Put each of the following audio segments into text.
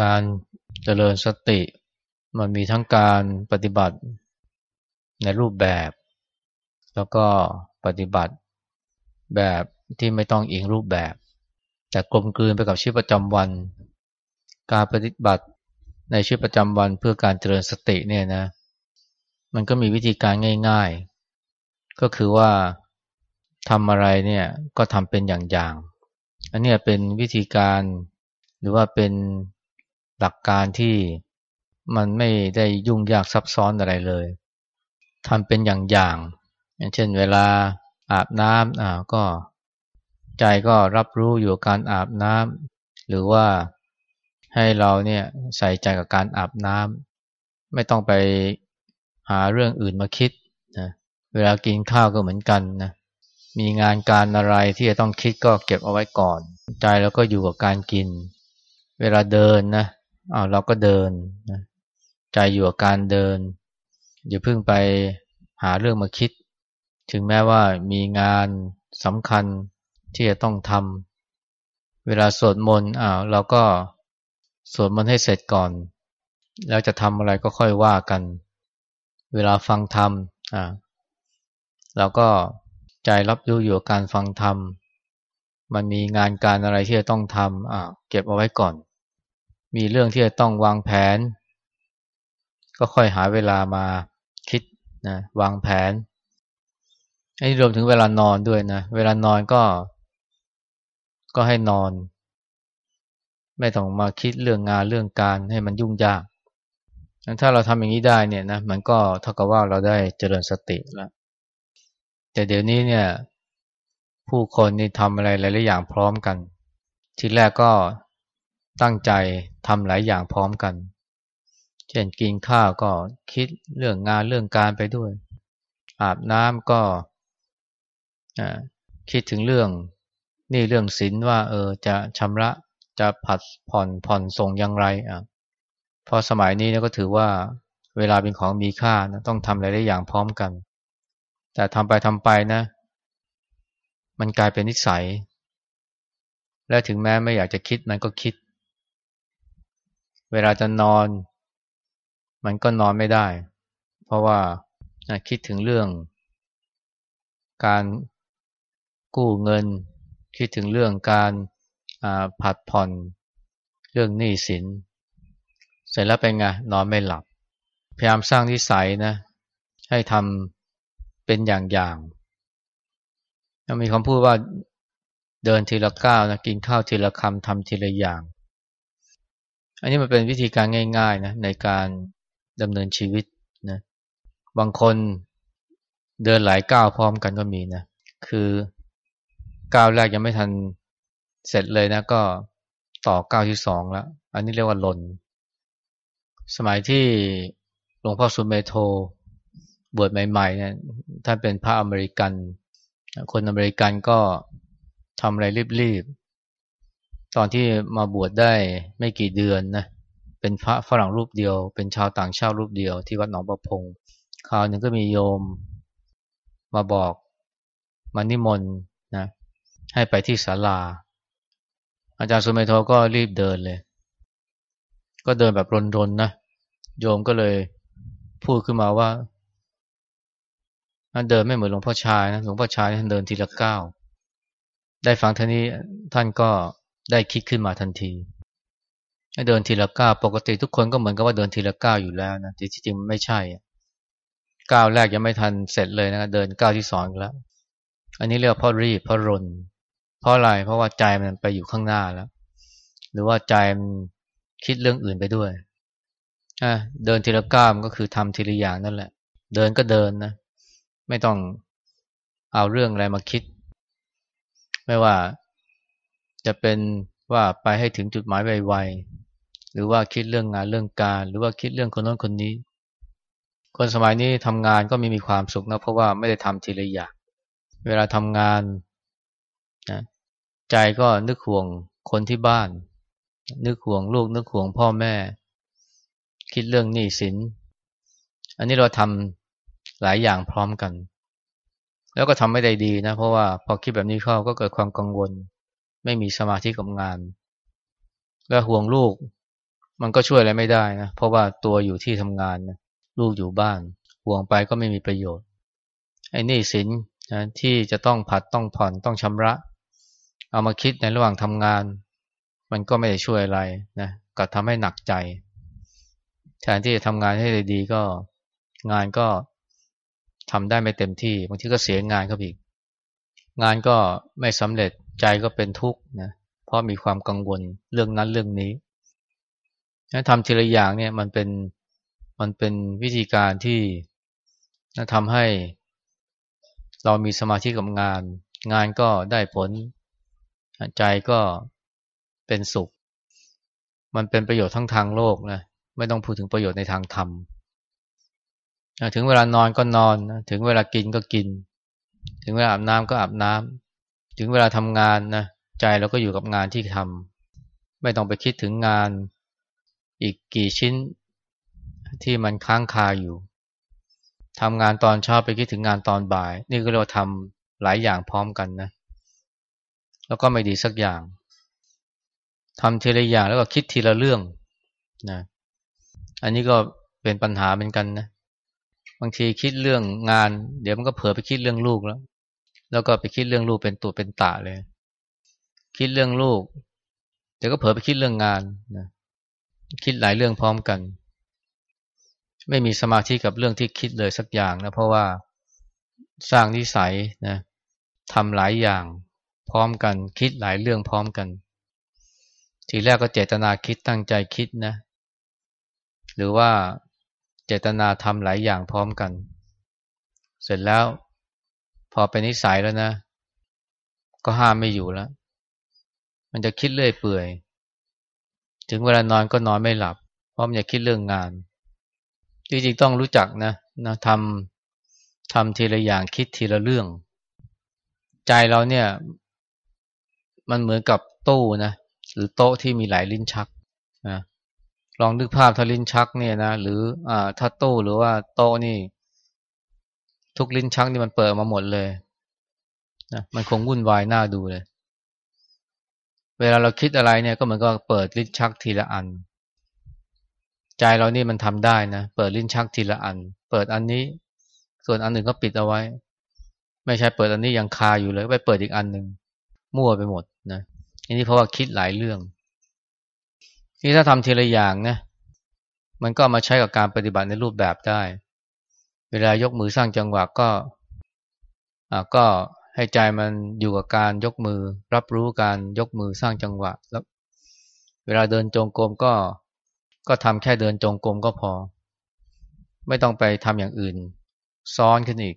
การเจริญสติ มันมีทั้งการปฏิบัติในรูปแบบ แล้วก็ปฏิบัติแบบที่ไม่ต้องอิงรูปแบบ แต่กลมกลืนไปกับชีวิตประจำวัน การปฏิบัติในชีวิตประจำวันเพื่อการเจริญสติเนี่ยนะ มันก็มีวิธีการง่าย ๆ ก็คือว่าทำอะไรเนี่ยก็ทำเป็นอย่างๆ อันนี้เป็นวิธีการหรือว่าเป็น หลักการที่มันไม่ได้ยุ่งยากซับซ้อนอะไรเลยทำเป็นอย่างอย่างอย่างเช่นเวลาอาบน้ำอ่าก็ใจก็รับรู้อยู่การอาบน้ำหรือว่าให้เราเนี่ยใส่ใจกับการอาบน้ำไม่ต้องไปหาเรื่องอื่นมาคิดนะเวลากินข้าวก็เหมือนกันนะมีงานการอะไรที่จะต้องคิดก็เก็บเอาไว้ก่อน ใจแล้วก็อยู่กับการกิน เวลาเดินนะ อ้าวเราก็เดินนะใจอยู่กับการเดิน อย่าเพิ่งไปหาเรื่องมาคิด ถึงแม้ว่ามีงานสำคัญที่จะต้องทำเวลาสวดมนต์อ้าวเราก็สวดมนต์ให้เสร็จก่อน แล้วจะทำอะไรก็ค่อยว่ากัน เวลาฟังธรรมอ่าเราก็ใจรับรู้อยู่กับการฟังธรรมมันมีงานการอะไรที่จะต้องทำอ่าเก็บเอาไว้ก่อน มีเรื่องที่จะต้องวางแผน ก็ค่อยหาเวลามาคิดนะวางแผนอันนี้รวมถึงเวลานอนด้วยนะ เวลานอนก็ ก็ให้นอน ไม่ต้องมาคิดเรื่องงานเรื่องการให้มันยุ่งยากถ้าเราทำอย่างนี้ได้เนี่ยนะมันก็เท่ากับว่าเราได้เจริญสติแล้วแต่เดี๋ยวนี้เนี่ย ผู้คนนี่ทำอะไรหลายๆอย่างพร้อมกัน ทีแรกก็ ตั้งใจทำหลายอย่างพร้อมกัน เช่นกินข้าวก็คิดเรื่องงานเรื่องการไปด้วย อาบน้ำก็คิดถึงเรื่องนี่เรื่องศีลว่า เออจะชำระจะผัดผ่อนผ่อนส่งอย่างไรอะพอสมัยนี้ก็ถือว่าเวลาเป็นของมีค่านะต้องทำหลายอย่างพร้อมกัน แต่ทำไปทำไปนะ มันกลายเป็นนิสัย และถึงแม้ไม่อยากจะคิดมันก็คิด เวลาจะนอน มันก็นอนไม่ได้ เพราะว่าคิดถึงเรื่อง การกู้เงิน คิดถึงเรื่องการผัดผ่อนเรื่องหนี้สิน เสร็จแล้วเป็นไงนอนไม่หลับ พยายามสร้างนิสัยนะ ให้ทำเป็นอย่างๆมีคำพูดว่าเดินทีละก้าวนะกินข้าวทีละคำทำทีละอย่าง อันนี้มันเป็นวิธีการง่ายๆนะในการดำเนินชีวิตนะบางคนเดินหลายก้าวพร้อมกันก็มีนะคือก้าวแรกยังไม่ทันเสร็จเลยนะก็ต่อก้าวที่สองแล้ว อันนี้เรียกว่าหล่น สมัยที่หลวงพ่อสุเมโทบวชใหม่ๆเนี่ยท่านเป็นพระอเมริกัน คนอเมริกันก็ทำอะไรรีบ ตอนที่มาบวชได้ไม่กี่เดือนนะเป็นพระฝรั่งรูปเดียว เป็นชาวต่างชาติรูปเดียวที่วัดหนองประพงคราวนึงก็มีโยมมาบอกมานิมนต์นะให้ไปที่ศาลา อาจารย์สุเมโทก็รีบเดินเลย ก็เดินแบบรนๆนะโยมก็เลยพูดขึ้นมาว่าเดินไม่เหมือนหลวงพ่อชายนะหลวงพ่อชายท่านเดินทีละก้าวได้ฟังท่านี้ท่านก็ ได้คิดขึ้นมาทันที เดินทีละก้าวปกติทุกคนก็เหมือนกับว่าเดินทีละก้าวอยู่แล้วนะแต่จริงๆไม่ใช่ก้าวแรกยังไม่ทันเสร็จเลยนะเดินก้าวที่สองแล้ว อันนี้เรียกเพราะรีบเพราะรน เพราะอะไรเพราะว่าใจมันไปอยู่ข้างหน้าแล้ว หรือว่าใจมันคิดเรื่องอื่นไปด้วยอะเดินทีละก้าวมันก็คือทำทีละอย่างนั่นแหละ เดินก็เดินนะ ไม่ต้องเอาเรื่องอะไรมาคิด ไม่ว่า จะเป็นว่าไปให้ถึงจุดหมายไวๆหรือว่าคิดเรื่องงานเรื่องการ หรือว่าคิดเรื่องคนโน้นคนนี้ คนสมัยนี้ทำงานก็ไม่มีความสุขนะเพราะว่าไม่ได้ทำทีละอย่างเวลาทำงานนะใจก็นึกห่วงคนที่บ้าน นึกห่วงลูกนึกห่วงพ่อแม่ คิดเรื่องหนี้สิน อันนี้เราทำหลายอย่างพร้อมกัน แล้วก็ทำไม่ได้ดีนะ เพราะว่าพอคิดแบบนี้เข้าก็เกิดความกังวล ไม่มีสมาธิกับงาน แล้วห่วงลูก มันก็ช่วยอะไรไม่ได้นะ เพราะว่าตัวอยู่ที่ทำงานนะลูกอยู่บ้าน ห่วงไปก็ไม่มีประโยชน์ ไอ้นี่สินนะที่จะต้องผัดต้องผ่อนต้องชำระ เอามาคิดในระหว่างทำงาน มันก็ไม่ได้ช่วยอะไรนะก็ทำให้หนักใจ แทนที่จะทำงานให้ได้ดีก็งานก็ทำได้ไม่เต็มที่ บางทีก็เสียงานครับอีก งานก็ไม่สำเร็จ ใจก็เป็นทุกข์นะเพราะมีความกังวลเรื่องนั้นเรื่องนี้ทำทีละอย่างเนี่ยมันเป็นมันเป็นวิธีการที่ทำให้เรามีสมาธิกับงาน งานก็ได้ผล ใจก็เป็นสุข มันเป็นประโยชน์ทั้งทางโลกนะไม่ต้องพูดถึงประโยชน์ในทางธรรมถึงเวลานอนก็นอน ถึงเวลากินก็กิน ถึงเวลาอาบน้ำก็อาบน้ำ ถึงเวลาทำงานนะใจเราก็อยู่กับงานที่ทำไม่ต้องไปคิดถึงงานอีกกี่ชิ้นที่มันค้างคาอยู่ทำงานตอนเช้าไปคิดถึงงานตอนบ่าย นี่ก็เราทำหลายอย่างพร้อมกันนะ แล้วก็ไม่ดีสักอย่างทำทีละอย่างแล้วก็คิดทีละเรื่องนะอันนี้ก็เป็นปัญหาเหมือนกันนะบางทีคิดเรื่องงาน เดี๋ยวมันก็เผลอไปคิดเรื่องลูกแล้ว แล้วก็ไปคิดเรื่องลูกเป็นตัวเป็นตาเลย คิดเรื่องลูกเดี๋ยวก็เผลอไปคิดเรื่องงานนะคิดหลายเรื่องพร้อมกัน ไม่มีสมาธิกับเรื่องที่คิดเลยสักอย่างนะเพราะว่าสร้างนิสัยนะทำหลายอย่างพร้อมกัน คิดหลายเรื่องพร้อมกัน ทีแรกก็เจตนาคิดตั้งใจคิดนะ หรือว่าเจตนาทำหลายอย่างพร้อมกัน เสร็จแล้ว พอเป็นนิสัยแล้วนะ ก็ห้ามไม่อยู่แล้ว มันจะคิดเรื่อยเปื่อย ถึงเวลานอนก็นอนไม่หลับ เพราะมันจะคิดเรื่องงาน จริงๆต้องรู้จักนะนะทำทำทีละอย่างคิดทีละเรื่อง ใจเราเนี่ย มันเหมือนกับตู้นะหรือโต๊ะที่มีหลายลิ้นชักนะลองนึกภาพถ้าลิ้นชักเนี่ยนะหรืออ่าถ้าตู้หรือว่าโต๊ะนี่ ทุกลิ้นชักนี่มันเปิดมาหมดเลยนะมันคงวุ่นวายน่าดูเลย เวลาเราคิดอะไรเนี่ยก็เหมือนกับเปิดลิ้นชักทีละอัน ใจเรานี่มันทำได้นะ เปิดลิ้นชักทีละอัน เปิดอันนี้ ส่วนอันหนึ่งก็ปิดเอาไว้ ไม่ใช่เปิดอันนี้ยังคาอยู่เลยไปเปิดอีกอันหนึ่งมั่วไปหมดนะอันนี้เพราะว่าคิดหลายเรื่องนี่ถ้าทำทีละอย่างนะมันก็มาใช้กับการปฏิบัติในรูปแบบได้ เวลายกมือสร้างจังหวะก็อ่าก็ให้ใจมันอยู่กับการยกมือ รับรู้การยกมือสร้างจังหวะแล้วเวลาเดินจงกรมก็ก็ทำแค่เดินจงกรมก็พอ ไม่ต้องไปทำอย่างอื่น ซ้อนขึ้นอีก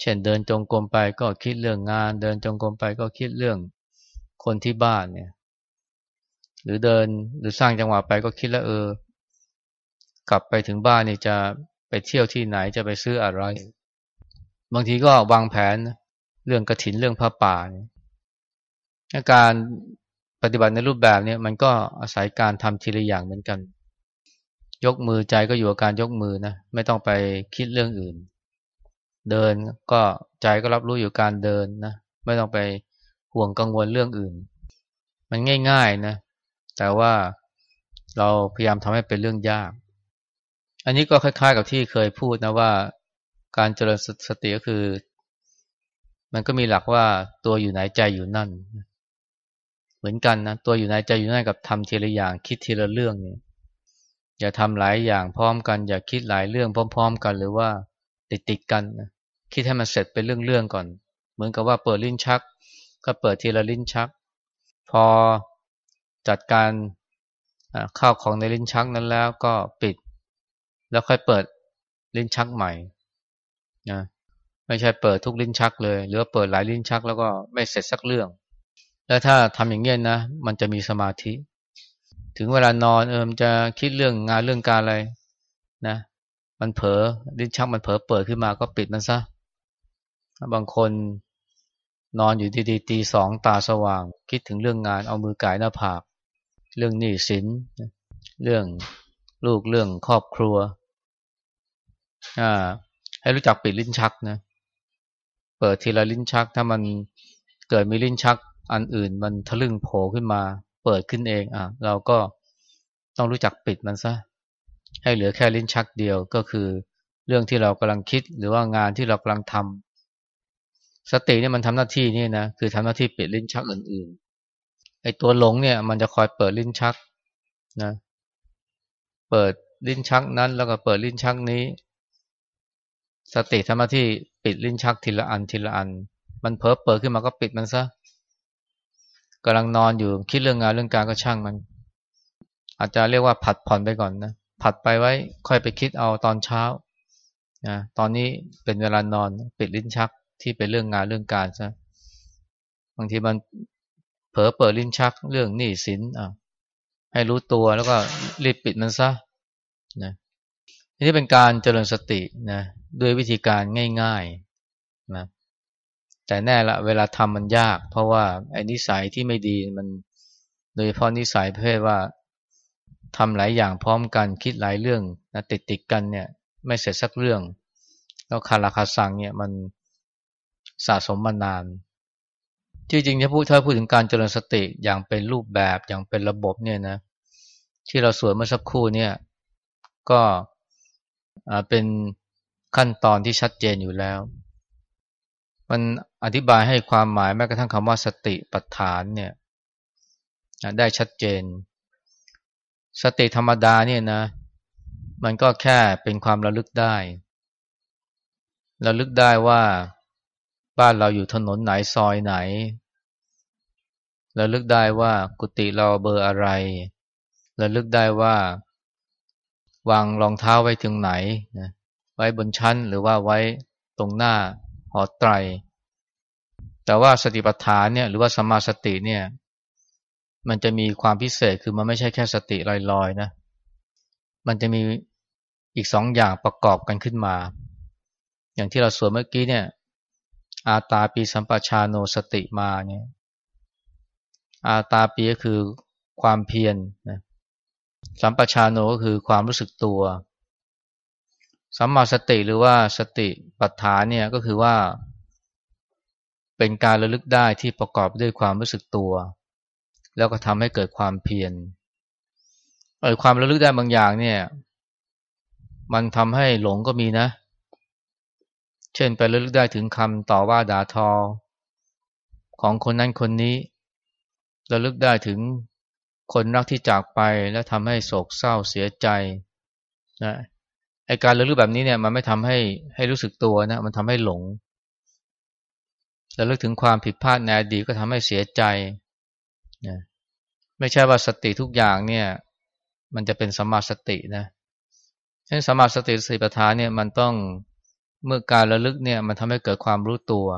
เช่นเดินจงกรมไปก็คิดเรื่องงาน เดินจงกรมไปก็คิดเรื่องคนที่บ้านเนี่ย หรือเดินหรือสร้างจังหวะไปก็คิดแล้วเออ กลับไปถึงบ้านนี่จะ เที่ยวที่ไหนจะไปซื้ออะไร บางทีก็วางแผนเรื่องกระถินเรื่องผ้าป่านะการปฏิบัติในรูปแบบนี้มันก็อาศัยการทำทีละอย่างเหมือนกัน ยกมือใจก็อยู่กับการยกมือนะไม่ต้องไปคิดเรื่องอื่น เดินก็ใจก็รับรู้อยู่การเดินนะไม่ต้องไปห่วงกังวลเรื่องอื่น มันง่ายๆนะแต่ว่าเราพยายามทำให้เป็นเรื่องยาก อันนี้ก็คล้าย ๆ กับที่เคยพูดนะว่า การเจริญสติก็คือ มันก็มีหลักว่าตัวอยู่ไหนใจอยู่นั่น เหมือนกันนะตัวอยู่ในใจอยู่ในกับทำทีละอย่างคิดทีละเรื่องเนี่ยอย่าทำหลายอย่างพร้อมกัน อย่าคิดหลายเรื่องพร้อม ๆ กัน หรือว่าติดติดกันนะคิดให้มันเสร็จเป็นเรื่องๆก่อน เหมือนกับว่าเปิดลิ้นชัก ก็เปิดทีละลิ้นชัก พอจัดการข้าวของในลิ้นชักนั้นแล้วก็ปิด แล้วค่อยเปิดลิ้นชักใหม่นะไม่ใช่เปิดทุกลิ้นชักเลย หรือเปิดหลายลิ้นชักแล้วก็ไม่เสร็จสักเรื่อง แล้วถ้าทำอย่างเงี้ยนะ มันจะมีสมาธิ ถึงเวลานอนเออมจะคิดเรื่องงานเรื่องการอะไรนะ มันเผลอลิ้นชักมันเผลอเปิดขึ้นมาก็ปิดมันซะ บางคนนอนอยู่ดีๆตีสองตาสว่าง คิดถึงเรื่องงานเอามือกายหน้าผาก เรื่องหนี้สินเรื่องลูกเรื่องครอบครัว ให้รู้จักปิดลิ้นชักนะ เปิดทีละลิ้นชัก ถ้ามันเกิดมีลิ้นชัก อันอื่นมันทะลึ่งโผล่ขึ้นมา เปิดขึ้นเองอะเราก็ต้องรู้จักปิดมันซะให้เหลือแค่ลิ้นชักเดียวก็คือ เรื่องที่เรากำลังคิดหรือว่างานที่เรากำลังทำสติเนี่ยมันทำหน้าที่นี่นะคือทำหน้าที่ปิดลิ้นชักอื่นๆไอ้ตัวหลงเนี่ย มันจะคอยเปิดลิ้นชักนะ เปิดลิ้นชักนั้นแล้วก็เปิดลิ้นชักนี้ สติทำหน้าที่ปิดลิ้นชักทีละอันทีละอัน มันเผลอเปิดขึ้นมาก็ปิดมันซะกำลังนอนอยู่คิดเรื่องงานเรื่องการก็ช่างมัน อาจจะเรียกว่าผัดผ่อนไปก่อนนะผัดไปไว้ค่อยไปคิดเอาตอนเช้านะตอนนี้เป็นเวลานอนปิดลิ้นชักที่เป็นเรื่องงานเรื่องการซะบางทีมันเผลอเปิดลิ้นชักเรื่องหนี้สินอะให้รู้ตัวแล้วก็รีบปิดมันซะนะนี่เป็นการเจริญสตินะ ด้วยวิธีการง่ายๆนะแต่แน่ละเวลาทำมันยาก เพราะว่าไอ้นิสัยที่ไม่ดีมัน โดยเฉพาะนิสัยประเภทว่าทำหลายอย่างพร้อมกันคิดหลายเรื่องนะติดติดกันเนี่ยไม่เสร็จสักเรื่อง แล้วคาราคาสังเนี่ยมันสะสมมานานที่จริงถ้าพูดถ้าพูดถึงการเจริญสติอย่างเป็นรูปแบบอย่างเป็นระบบเนี่ยนะ ที่เราสวดเมื่อสักครู่เนี่ย ก็เป็น ขั้นตอนที่ชัดเจนอยู่แล้ว มันอธิบายให้ความหมายแม้กระทั่งคำว่าสติปัฏฐานเนี่ยได้ชัดเจน สติธรรมดาเนี่ยนะ มันก็แค่เป็นความระลึกได้ ระลึกได้ว่าบ้านเราอยู่ถนนไหนซอยไหนระลึกได้ว่ากุฏิเราเบอร์อะไรระลึกได้ว่าวางรองเท้าไว้ถึงไหนนะ ไว้บนชั้นหรือว่าไว้ตรงหน้าหอไตร แต่ว่าสติปัฏฐานเนี่ยหรือว่าสมาสติเนี่ย มันจะมีความพิเศษคือมันไม่ใช่แค่สติลอยๆนะ มันจะมีอีกสองอย่างประกอบกันขึ้นมา อย่างที่เราสวดเมื่อกี้เนี่ย อาตาปีสัมปชาโนสติมาเนี่ยอาตาปีก็คือความเพียรนะสัมปชาโนก็คือความรู้สึกตัว สัมมาสติหรือว่าสติปัฏฐานเนี่ยก็คือว่า เป็นการระลึกได้ที่ประกอบด้วยความรู้สึกตัว แล้วก็ทำให้เกิดความเพียรเออความระลึกได้บางอย่างเนี่ย มันทำให้หลงก็มีนะ เช่นไประลึกได้ถึงคำต่อว่าด่าทอ ของคนนั้นคนนี้ ระลึกได้ถึงคนรักที่จากไปแล้วทำให้โศกเศร้าเสียใจนะ ไอการระลึกแบบนี้เนี่ยมันไม่ทำให้ให้รู้สึกตัวนะ มันทำให้หลงระลึกถึงความผิดพลาดในอดีตก็ทำให้เสียใจนะไม่ใช่ว่าสติทุกอย่างเนี่ย มันจะเป็นสมาสตินะเช่นสมาสติสีปัฏฐานเนี่ยมันต้องเมื่อการระลึกเนี่ยมันทำให้เกิดความรู้ตัว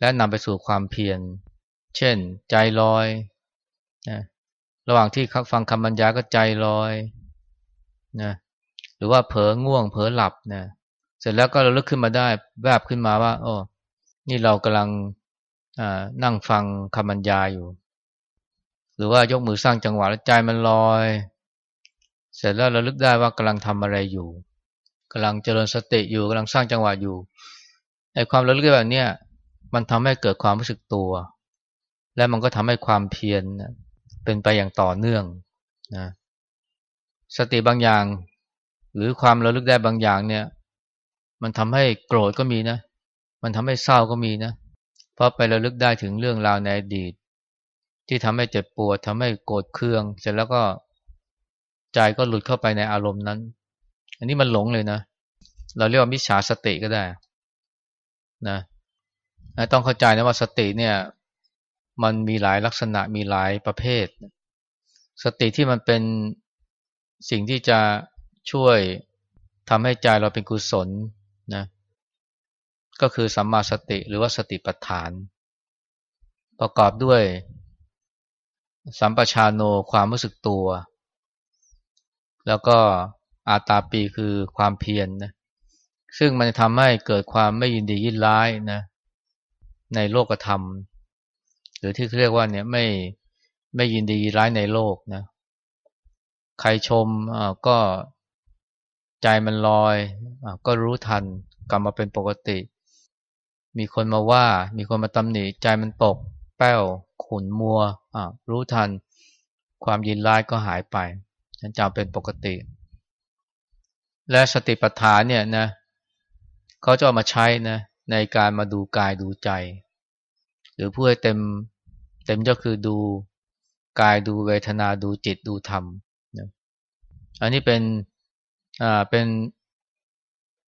และนำไปสู่ความเพียร เช่น ใจลอยนะระหว่างที่ฟังคำบรรยายก็ใจลอยนะ หรือว่าเผลอง่วง เผลอหลับนะเสร็จแล้วก็เระลึกขึ้นมาได้แวบขึ้นมาว่าโอ้นี่เรากำลังนั่งฟังคำบรรยายอยู่ หรือว่ายกมือสร้างจังหวะแล้วใจมันลอย เสร็จแล้วเระลึกได้ว่ากำลังทำอะไรอยู่กำลังเจริญสติอยู่กำลังสร้างจังหวะอยู่ไอ้ความระลึกแบบเนี้ยมันทำให้เกิดความรู้สึกตัว และมันก็ทำให้ความเพียรเป็นไปอย่างต่อเนื่องนะสติบางอย่าง หรือความระลึกได้บางอย่างเนี่ย มันทำให้โกรธก็มีนะ มันทำให้เศร้าก็มีนะ เพราะไประลึกได้ถึงเรื่องราวในอดีต ที่ทำให้เจ็บปวดทำให้โกรธเคือง เสร็จแล้วก็ใจก็หลุดเข้าไปในอารมณ์นั้น อันนี้มันหลงเลยนะ เราเรียกว่ามิจฉาสติก็ได้นะต้องเข้าใจนะว่าสติเนี่ย มันมีหลายลักษณะมีหลายประเภท สติที่มันเป็นสิ่งที่จะ ช่วยทำให้ใจเราเป็นกุศลนะก็คือสัมมาสติหรือว่าสติปัฏฐาน ประกอบด้วย สัมปชานโนความรู้สึกตัว แล้วก็อาตาปีคือความเพียรนนะซึ่งมันจะทำให้เกิดความไม่ยินดียินร้ายนะในโลกธรรม หรือที่เรียกว่าเนี่ยไม่ไม่ยินดีร้ายในโลกนะใครชมก็ ใจมันลอยอก็รู้ทันกลับมาเป็นปกติ มีคนมาว่า มีคนมาตำหนิใจมันตก แป้ว ขุนมัวรู้ทัน ความยินร้ายก็หายไปฉันจำเป็นปกติ และสติปัฏฐานเนี่ยนะเขาจะเอามาใช้นะในการมาดูกายดูใจ หรือพูดให้เต็มเต็มก็คือดูกายดูเวทนาดูจิตดูธรรมนะอันนี้เป็น อ่าเป็น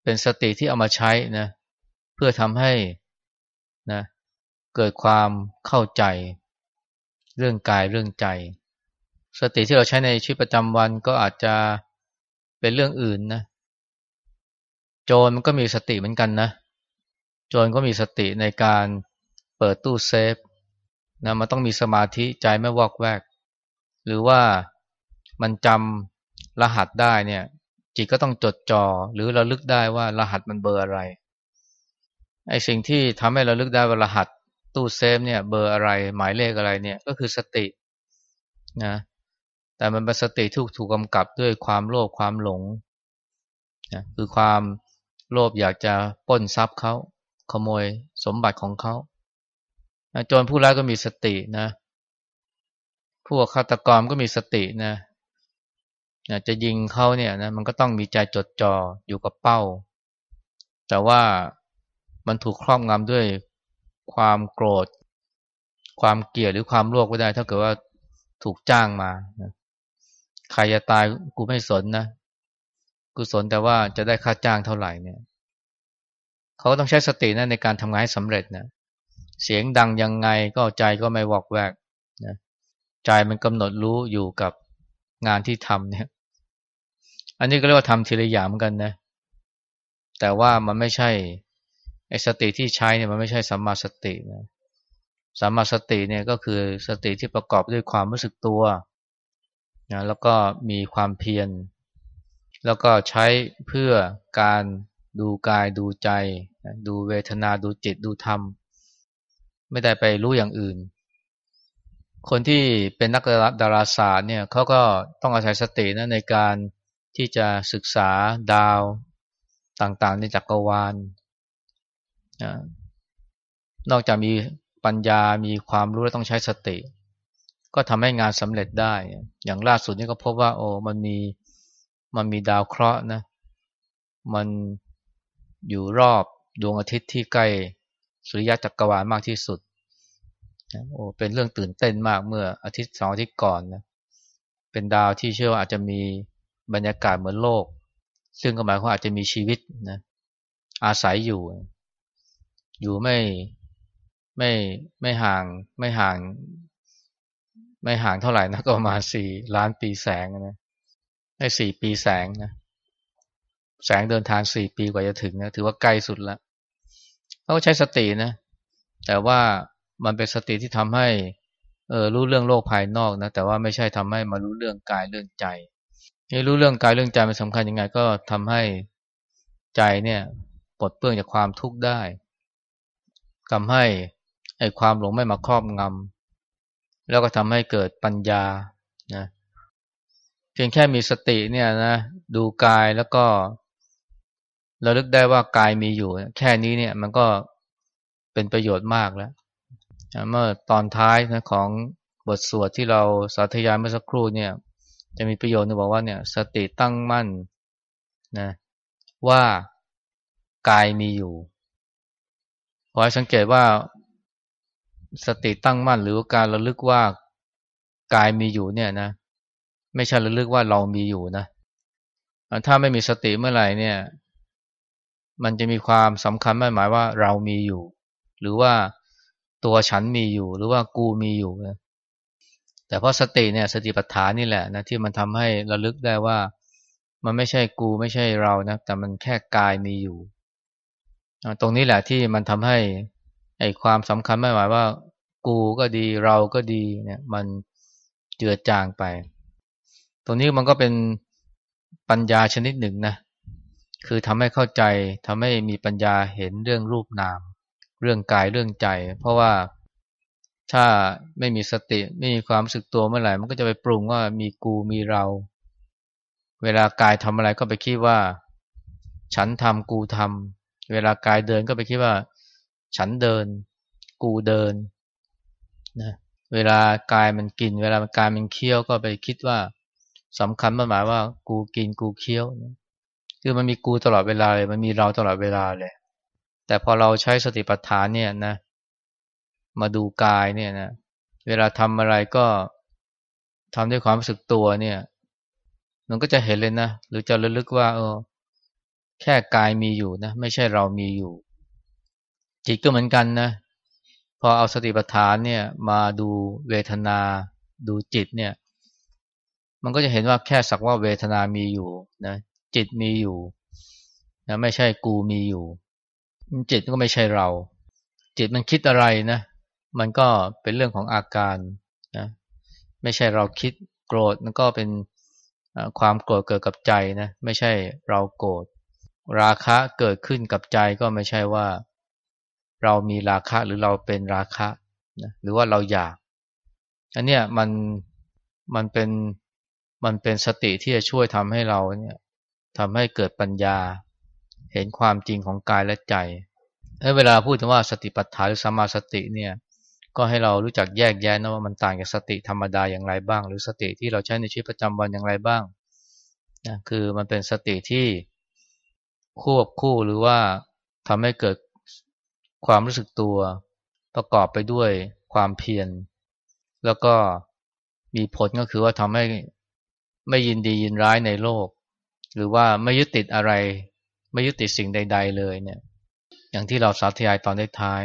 เป็นสติที่เอามาใช้นะเพื่อทำให้นะเกิดความเข้าใจเรื่องกายเรื่องใจ สติที่เราใช้ในชีวิตประจำวันก็อาจจะเป็นเรื่องอื่นนะโจรมันก็มีสติเหมือนกันนะโจรก็มีสติในการเปิดตู้เซฟนะมันต้องมีสมาธิใจไม่วอกแวก หรือว่ามันจำรหัสได้เนี่ย จิตก็ต้องจดจอ่อหรือเราลึกได้ว่ารหัสมันเบอร์อะไรไอ้สิ่งที่ทำให้ระลึกได้ว่ารหัสตู้เซฟเนี่ยเบอร์อะไร หมายเลขอะไรเนี่ยก็คือสตินะแต่มันเป็นสติที่ถูกกำกับด้วยความโลภความหลงนะคือความโลภอยากจะป้นทรัพย์เขาขโมยสมบัติของเขาโจรผู้ร้ายก็มีสตินะ พวกฆาตกรก็มีสตินะ จะยิงเขาเนี่ยนะมันก็ต้องมีใจจดจ่ออยู่กับเป้า แต่ว่ามันถูกครอบงำด้วยความโกรธ ความเกลียดหรือความโลภก็ได้ ถ้าเกิดว่าถูกจ้างมาใครจะตายกูไม่สนนะกุศลแต่ว่าจะได้ค่าจ้างเท่าไหร่เนี่ยเขาต้องใช้สตินะในการทำงานให้สำเร็จนะเสียงดังยังไงก็ใจก็ไม่วอกแวกนะใจมันกำหนดรู้อยู่กับงานที่ทำเนี่ย อันนี้ก็เรียกว่าทำทีละอย่างเหมือนกันนะ แต่ว่ามันไม่ใช่ไอ้สติที่ใช้เนี่ยมันไม่ใช่สัมมาสตินะสัมมาสติเนี่ยก็คือสติที่ประกอบด้วยความรู้สึกตัวนะแล้วก็มีความเพียร แล้วก็ใช้เพื่อการดูกายดูใจ ดูเวทนาดูจิตดูธรรม ไม่ได้ไปรู้อย่างอื่น คนที่เป็นนักดาราศาสตร์เนี่ยเขาก็ต้องอาศัยสตินะในการ ที่จะศึกษาดาวต่างๆ ในจักรวาล นอกจากมีปัญญา มีความรู้แล้วต้องใช้สติ ก็ทำให้งานสำเร็จได้ อย่างล่าสุดนี่ก็พบว่า โอ้มันมี มันมีดาวเคราะห์นะ มันอยู่รอบดวงอาทิตย์ที่ใกล้สุริยะจักรวาลมากที่สุด โอ้ เป็นเรื่องตื่นเต้นมากเมื่ออาทิตย์สองอาทิตย์ก่อนนะ เป็นดาวที่เชื่อว่าอาจจะมี บรรยากาศเหมือนโลก ซึ่งก็หมายความอาจจะมีชีวิตนะอาศัยอยู่ อยู่ไม่ไม่ไม่ห่างไม่ห่าง ไม่ห่างเท่าไหร่นะก็มาสี่ล้านปีแสงนะได้สี่ปีแสงนะแสงเดินทางสี่ปีกว่าจะถึงนะถือว่าใกล้สุดแล้วเขาใช้สตินะ แต่ว่ามันเป็นสติที่ทำให้เออรู้เรื่องโลกภายนอกนะแต่ว่าไม่ใช่ทำให้มารู้เรื่องกายเรื่องใจ รู้เรื่องกายเรื่องใจมันสำคัญยังไง ก็ทำให้ใจเนี่ยปลดเปลื้องจากความทุกข์ได้ทำให้ไอ้ความหลงไม่มาครอบงำแล้วก็ทำให้เกิดปัญญานะเพียงแค่มีสติเนี่ยนะดูกายแล้วก็ราลึกได้ว่ากายมีอยู่ แค่นี้เนี่ยมันก็เป็นประโยชน์มากแล้วเมื่อตอนท้ายนะของบทสวดที่เราสาธยายเมื่อสักครู่เนี่ย จะมีประโยชน์นึงบอกว่าเนี่ย สติตั้งมั่นนะว่ากายมีอยู่ขอให้สังเกตว่าสติตั้งมั่นหรือการระลึกว่ากายมีอยู่เนี่ยนะ ไม่ใช่ระลึกว่าเรามีอยู่นะถ้าไม่มีสติเมื่อไหร่เนี่ย มันจะมีความสำคัญไม่หมายว่าเรามีอยู่ หรือว่าตัวฉันมีอยู่ หรือว่ากูมีอยู่นะ แต่เพราะสติเนี่ยสติปัฏฐานนี่แหละนะที่มันทำให้ระลึกได้ว่า มันไม่ใช่กูไม่ใช่เรานะแต่มันแค่กายมีอยู่ ตรงนี้แหละที่มันทำให้ไอความสำคัญไม่หมายว่า กูก็ดีเราก็ดีเนี่ย มันเจือจางไป ตรงนี้มันก็เป็นปัญญาชนิดหนึ่งนะคือทำให้เข้าใจทำให้มีปัญญาเห็นเรื่องรูปนาม เรื่องกายเรื่องใจ เพราะว่า ถ้าไม่มีสติไม่มีความสึกตัวเมื่อไหร่ มันก็จะไปปรุงว่ามีกูมีเรา เวลากายทำอะไรก็ไปคิดว่า ฉันทำกูทำเวลากายเดินก็ไปคิดว่า ฉันเดิน กูเดินนะเวลากายมันกิน เวลากายมันเคี้ยวก็ไปคิดว่าสำคัญหมายว่า กูกินกูเคี้ยวนะคือมันมีกูตลอดเวลาเลย มันมีเราตลอดเวลาเลย แต่พอเราใช้สติปัฏฐานเนี่ยนะ มาดูกายเนี่ยนะเวลาทำอะไรก็ทำด้วยความรู้สึกตัวเนี่ย มันก็จะเห็นเลยนะ หรือจะระลึกว่า เออ แค่กายมีอยู่นะ ไม่ใช่เรามีอยู่ จิตก็เหมือนกันนะ พอเอาสติปัฏฐานเนี่ย มาดูเวทนา ดูจิตเนี่ย มันก็จะเห็นว่าแค่สักว่าเวทนามีอยู่นะจิตมีอยู่นะไม่ใช่กูมีอยู่ จิตก็ไม่ใช่เรา จิตมันคิดอะไรนะ มันก็เป็นเรื่องของอาการนะไม่ใช่เราคิดโกรธมันก็เป็นความโกรธเกิดกับใจนะไม่ใช่เราโกรธราคะเกิดขึ้นกับใจก็ไม่ใช่ว่า เรามีราคะหรือเราเป็นราคะนะหรือว่าเราอยากอันเนี้ยมันมันเป็นมันเป็นสติที่จะช่วยทำให้เราเนี่ยทำให้เกิดปัญญา เห็นความจริงของกายและใจเวลาพูดถึงว่าสติปัฏฐานหรือสมาสติเนี่ย ก็ให้เรารู้จักแยกแยะนะว่ามันต่างจากสติธรรมดาอย่างไรบ้าง หรือสติที่เราใช้ในชีวิตประจำวันอย่างไรบ้างนะคือมันเป็นสติที่ควบคู่หรือว่าทำให้เกิดความรู้สึกตัว ประกอบไปด้วยความเพียรแล้วก็มีผลก็คือว่าทำให้ไม่ยินดียินร้ายในโลก หรือว่าไม่ยึดติดอะไร ไม่ยึดติดสิ่งใด ๆ เลยเนี่ย อย่างที่เราสาธยายตอนท้าย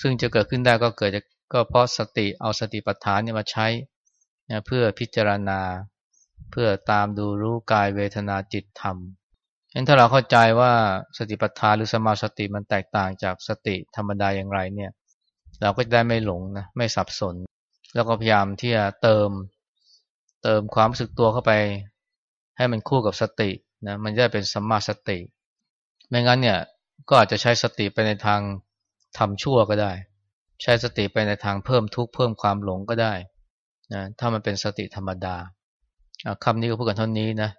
ซึ่งจะเกิดขึ้นได้ก็เกิดจากก็เพราะสติเอาสติปัฏฐานเนี่ยมาใช้นะเพื่อพิจารณา เพื่อตามดูรู้กายเวทนาจิตธรรมฉะนั้นถ้าเราเข้าใจว่าสติปัฏฐานหรือสมาสติมันแตกต่างจากสติธรรมดาอย่างไรเนี่ย เราก็จะได้ไม่หลงนะไม่สับสน แล้วก็พยายามที่จะเติม เติมความรู้สึกตัวเข้าไป ให้มันคู่กับสตินะมันจะเป็นสัมมาสติ ไม่งั้นเนี่ยก็อาจจะใช้สติไปในทาง ทำชั่วก็ได้ ใช้สติไปในทางเพิ่มทุกข์เพิ่มความหลงก็ได้นะถ้ามันเป็นสติธรรมดาคำนี้ก็พูดกันเท่านี้นะ